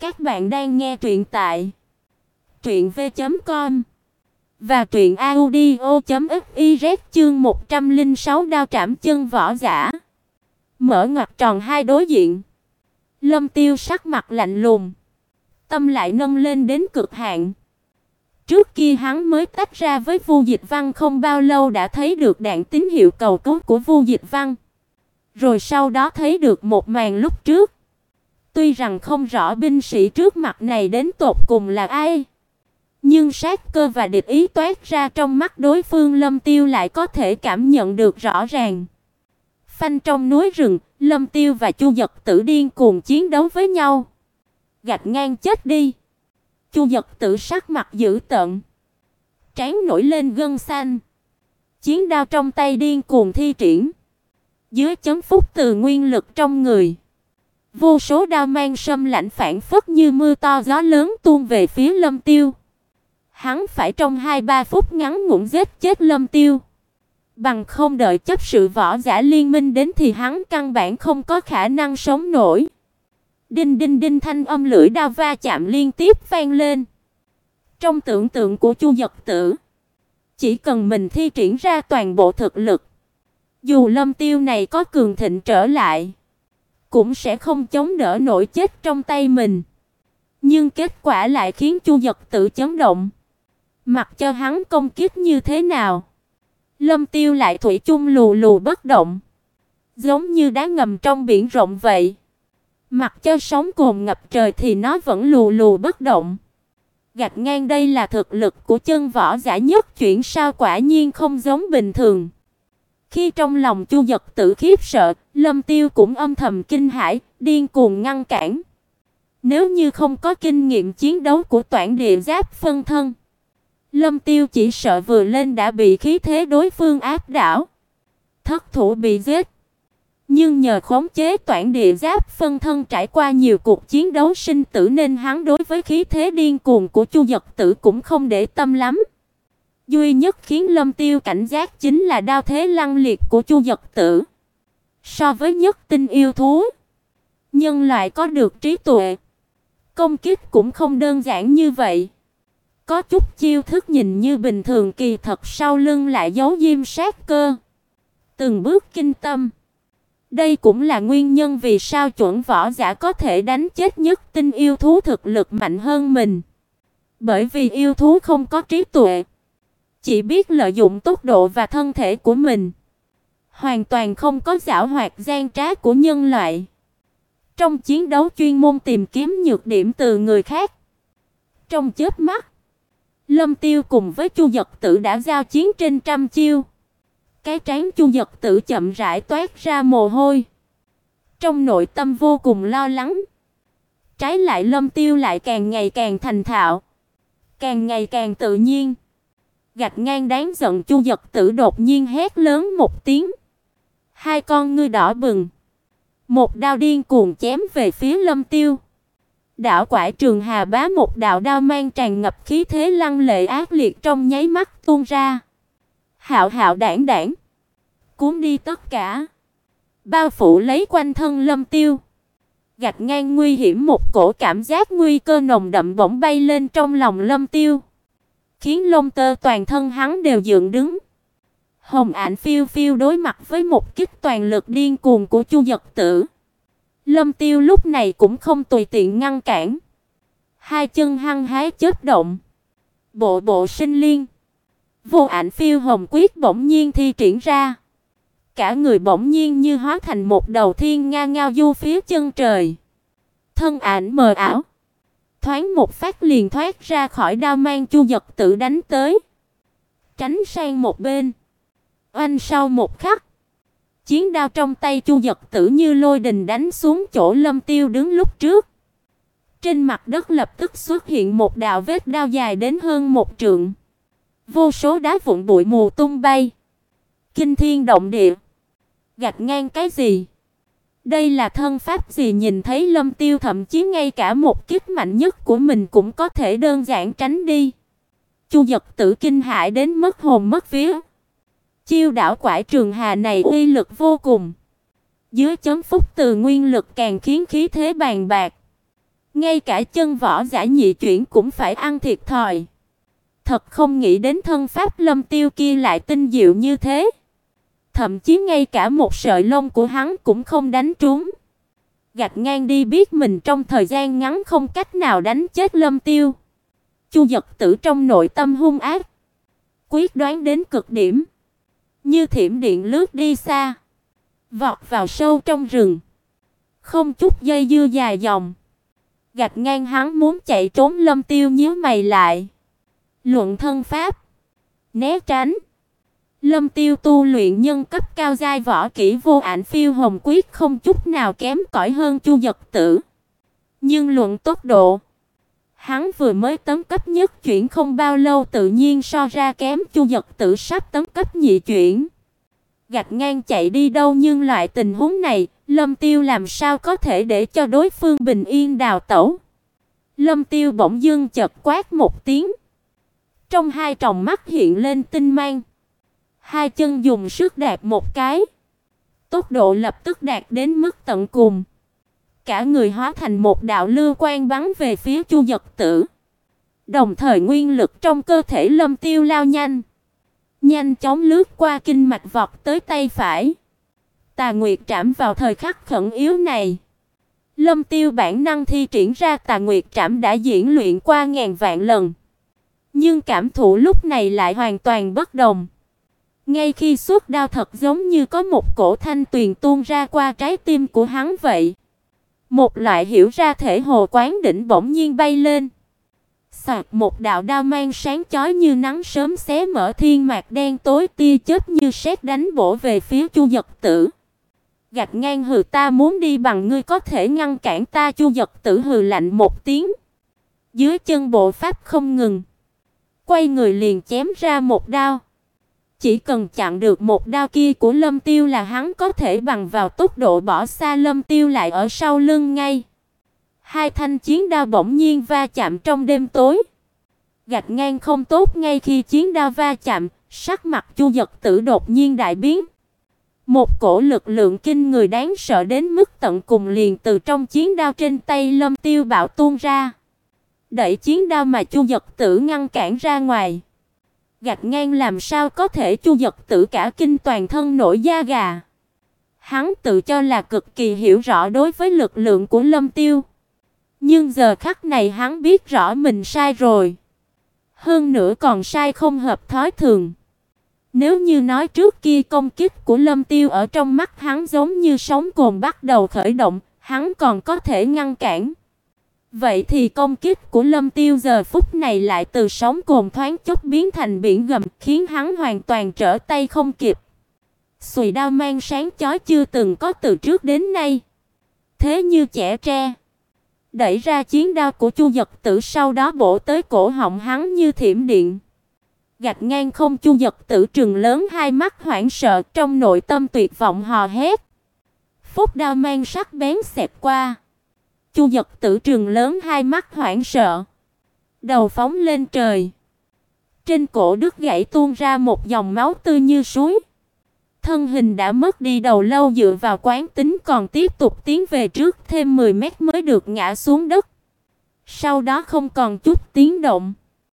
Các bạn đang nghe truyện tại truyện v.com và truyện audio.fiz chương 106 đao trảm chân võ giả. Mở ngoặc tròn hai đối diện. Lâm Tiêu sắc mặt lạnh lùng, tâm lại nâng lên đến cực hạn. Trước kia hắn mới tách ra với Vu Dịch Văn không bao lâu đã thấy được đạn tín hiệu cầu cứu của Vu Dịch Văn. Rồi sau đó thấy được một màn lúc trước. Tuy rằng không rõ binh sĩ trước mặt này đến tột cùng là ai, nhưng sát cơ và địch ý toát ra trong mắt đối phương Lâm Tiêu lại có thể cảm nhận được rõ ràng. Phanh trong núi rừng, Lâm Tiêu và Chu Dật Tử điên cuồng chiến đấu với nhau. Gạch ngang chết đi. Chu Dật Tử sắc mặt dữ tợn, trán nổi lên gân xanh. Chiến đao trong tay điên cuồng thi triển. Dưới chấn phúc từ nguyên lực trong người, vô số đao mang sâm lạnh phản phất như mưa to gió lớn tuôn về phía Lâm Tiêu. Hắn phải trong 2-3 phút ngắn ngủn giết chết Lâm Tiêu. Bằng không đợi chấp sự võ giả liên minh đến thì hắn căn bản không có khả năng sống nổi. Đinh đinh đinh thanh âm lưỡi đao va chạm liên tiếp vang lên. Trong tưởng tượng của Chu Dật Tử, chỉ cần mình thi triển ra toàn bộ thực lực, dù Lâm Tiêu này có cường thịnh trở lại, cũng sẽ không chống đỡ nổi chết trong tay mình. Nhưng kết quả lại khiến Chu Dật tự chấn động. Mặc cho hắn công kích như thế nào, Lâm Tiêu lại thủy chung lù lù bất động, giống như đá ngầm trong biển rộng vậy. Mặc cho sóng cồn ngập trời thì nó vẫn lù lù bất động. Gạch ngang đây là thực lực của chân võ giả nhất chuyển sao quả nhiên không giống bình thường. Khi trong lòng Chu Dật tự khiếp sợ, Lâm Tiêu cũng âm thầm kinh hãi, điên cuồng ngăn cản. Nếu như không có kinh nghiệm chiến đấu của toản địa giáp phân thân, Lâm Tiêu chỉ sợ vừa lên đã bị khí thế đối phương áp đảo, thất thủ bị giết. Nhưng nhờ khống chế toản địa giáp phân thân trải qua nhiều cuộc chiến đấu sinh tử nên hắn đối với khí thế điên cuồng của Chu Dật Tử cũng không để tâm lắm. Duy nhất khiến Lâm Tiêu cảnh giác chính là đao thế lăng liệt của Chu Dật Tử. So với nhất tinh yêu thú, nhân loại có được trí tuệ, công kích cũng không đơn giản như vậy. Có chút chiêu thức nhìn như bình thường kỳ thật sau lưng lại giấu diêm sát cơ. Từng bước kinh tâm. Đây cũng là nguyên nhân vì sao chuẩn võ giả có thể đánh chết nhất tinh yêu thú thực lực mạnh hơn mình. Bởi vì yêu thú không có trí tuệ, chỉ biết lợi dụng tốc độ và thân thể của mình, hoàn toàn không có giảo hoạt gian trá của nhân loại. Trong chiến đấu chuyên môn tìm kiếm nhược điểm từ người khác. Trong chớp mắt, Lâm Tiêu cùng với Chu Dật Tử đã giao chiến trên trăm chiêu. Cái trán Chu Dật Tử chậm rãi toát ra mồ hôi. Trong nội tâm vô cùng lo lắng. Trái lại Lâm Tiêu lại càng ngày càng thành thạo, càng ngày càng tự nhiên. Gạch ngang đáng giận Chu Dật Tử đột nhiên hét lớn một tiếng. Hai con ngươi đỏ bừng, một đao điên cuồng chém về phía Lâm Tiêu. Đạo quải trường hà bá một đạo đao mang tràn ngập khí thế lăng lệ ác liệt trong nháy mắt tuôn ra. Hạo hạo đảng đảng, cuốn đi tất cả, bao phủ lấy quanh thân Lâm Tiêu. Gạch ngang nguy hiểm một cổ cảm giác nguy cơ nồng đậm bỗng bay lên trong lòng Lâm Tiêu, khiến lông tơ toàn thân hắn đều dựng đứng. Hồng ảnh phiêu phiêu đối mặt với một kích toàn lực điên cuồng của Chu Dật Tử. Lâm Tiêu lúc này cũng không tùy tiện ngăn cản. Hai chân hăng hái chớp động. Bộ bộ sinh liên. Vô ảnh phiêu hồng quyết bỗng nhiên thi triển ra. Cả người bỗng nhiên như hóa thành một đầu thiên nga ngao du phía chân trời. Thân ảnh mờ ảo. Thoáng một phát liền thoát ra khỏi đao mang chu Dật Tử đánh tới. Tránh sang một bên. Oanh sau một khắc. Chiến đao trong tay chu Dật tử như lôi đình đánh xuống chỗ lâm tiêu đứng lúc trước. Trên mặt đất lập tức xuất hiện một đạo vết đao dài đến hơn một trượng. Vô số đá vụn bụi mù tung bay. Kinh thiên động địa. Gạch ngang cái gì? Đây là thân pháp gì nhìn thấy Lâm Tiêu thậm chí ngay cả một kích mạnh nhất của mình cũng có thể đơn giản tránh đi. Chu Dật Tử kinh hãi đến mất hồn mất vía. Chiêu đảo quải trường hà này uy lực vô cùng. Dưới chấn phúc từ nguyên lực càng khiến khí thế bàn bạc. Ngay cả chân võ giả nhị chuyển cũng phải ăn thiệt thòi. Thật không nghĩ đến thân pháp Lâm Tiêu kia lại tinh diệu như thế. Thậm chí ngay cả một sợi lông của hắn cũng không đánh trúng. Gạch ngang đi biết mình trong thời gian ngắn không cách nào đánh chết Lâm Tiêu. Chu giật Tử trong nội tâm hung ác, quyết đoán đến cực điểm, như thiểm điện lướt đi xa, vọt vào sâu trong rừng, không chút dây dưa dài dòng. Gạch ngang hắn muốn chạy trốn Lâm Tiêu nhíu mày lại. Luận thân pháp, né tránh. Lâm Tiêu tu luyện nhân cấp cao giai võ kỹ vô ảnh phiêu hồng quyết không chút nào kém cỏi hơn Chu Dật Tử. Nhưng luận tốc độ, hắn vừa mới tấn cấp nhất chuyển không bao lâu tự nhiên so ra kém Chu Dật Tử sắp tấn cấp nhị chuyển. Gạch ngang chạy đi đâu nhưng loại tình huống này, Lâm Tiêu làm sao có thể để cho đối phương bình yên đào tẩu. Lâm Tiêu bỗng dưng chợt quát một tiếng. Trong hai tròng mắt hiện lên tinh mang. Hai chân dùng sức đạp một cái. Tốc độ lập tức đạt đến mức tận cùng. Cả người hóa thành một đạo lưu quang bắn về phía Chu Dật Tử. Đồng thời nguyên lực trong cơ thể Lâm Tiêu lao nhanh, nhanh chóng lướt qua kinh mạch vọt tới tay phải. Tà Nguyệt trảm vào thời khắc khẩn yếu này. Lâm Tiêu bản năng thi triển ra Tà Nguyệt trảm đã diễn luyện qua ngàn vạn lần, nhưng cảm thụ lúc này lại hoàn toàn bất đồng. Ngay khi xuất đao thật giống như có một cổ thanh tuyền tuôn ra qua trái tim của hắn vậy. Một loại hiểu ra thể hồ quán đỉnh bỗng nhiên bay lên. Soạt một đạo đao mang sáng chói như nắng sớm xé mở thiên mạc đen tối tia chớp như sét đánh bổ về phía Chu Dật Tử. Gạch ngang hừ ta muốn đi bằng ngươi có thể ngăn cản ta Chu Dật Tử hừ lạnh một tiếng. Dưới chân bộ pháp không ngừng, quay người liền chém ra một đao. Chỉ cần chặn được một đao kia của Lâm Tiêu là hắn có thể bằng vào tốc độ bỏ xa Lâm Tiêu lại ở sau lưng ngay. Hai thanh chiến đao bỗng nhiên va chạm trong đêm tối. Gạch ngang không tốt ngay khi chiến đao va chạm, sắc mặt Chu Dật Tử đột nhiên đại biến. Một cổ lực lượng kinh người đáng sợ đến mức tận cùng liền từ trong chiến đao trên tay Lâm Tiêu bạo tuôn ra. Đẩy chiến đao mà Chu Dật Tử ngăn cản ra ngoài. Gạch ngang làm sao có thể Chu giật Tử cả kinh toàn thân nổi da gà. Hắn tự cho là cực kỳ hiểu rõ đối với lực lượng của Lâm Tiêu. Nhưng giờ khắc này hắn biết rõ mình sai rồi. Hơn nữa còn sai không hợp thói thường. Nếu như nói trước kia công kích của Lâm Tiêu ở trong mắt hắn giống như sóng cồn bắt đầu khởi động, hắn còn có thể ngăn cản. Vậy thì công kích của Lâm Tiêu giờ phút này lại từ sóng cồn thoáng chốc biến thành biển gầm, khiến hắn hoàn toàn trở tay không kịp. sùi đao mang sáng chói chưa từng có từ trước đến nay. Thế như trẻ tre, đẩy ra chiến đao của Chu Dật Tử sau đó bổ tới cổ họng hắn như thiểm điện. Gạch ngang không Chu Dật Tử trừng lớn hai mắt hoảng sợ, trong nội tâm tuyệt vọng hò hét. Phúc đao mang sắc bén xẹt qua. Chu Dật Tử trừng lớn hai mắt hoảng sợ, đầu phóng lên trời. Trên cổ đứt gãy tuôn ra một dòng máu tươi như suối. Thân hình đã mất đi đầu lâu dựa vào quán tính còn tiếp tục tiến về trước thêm 10 mét mới được ngã xuống đất. Sau đó không còn chút tiếng động.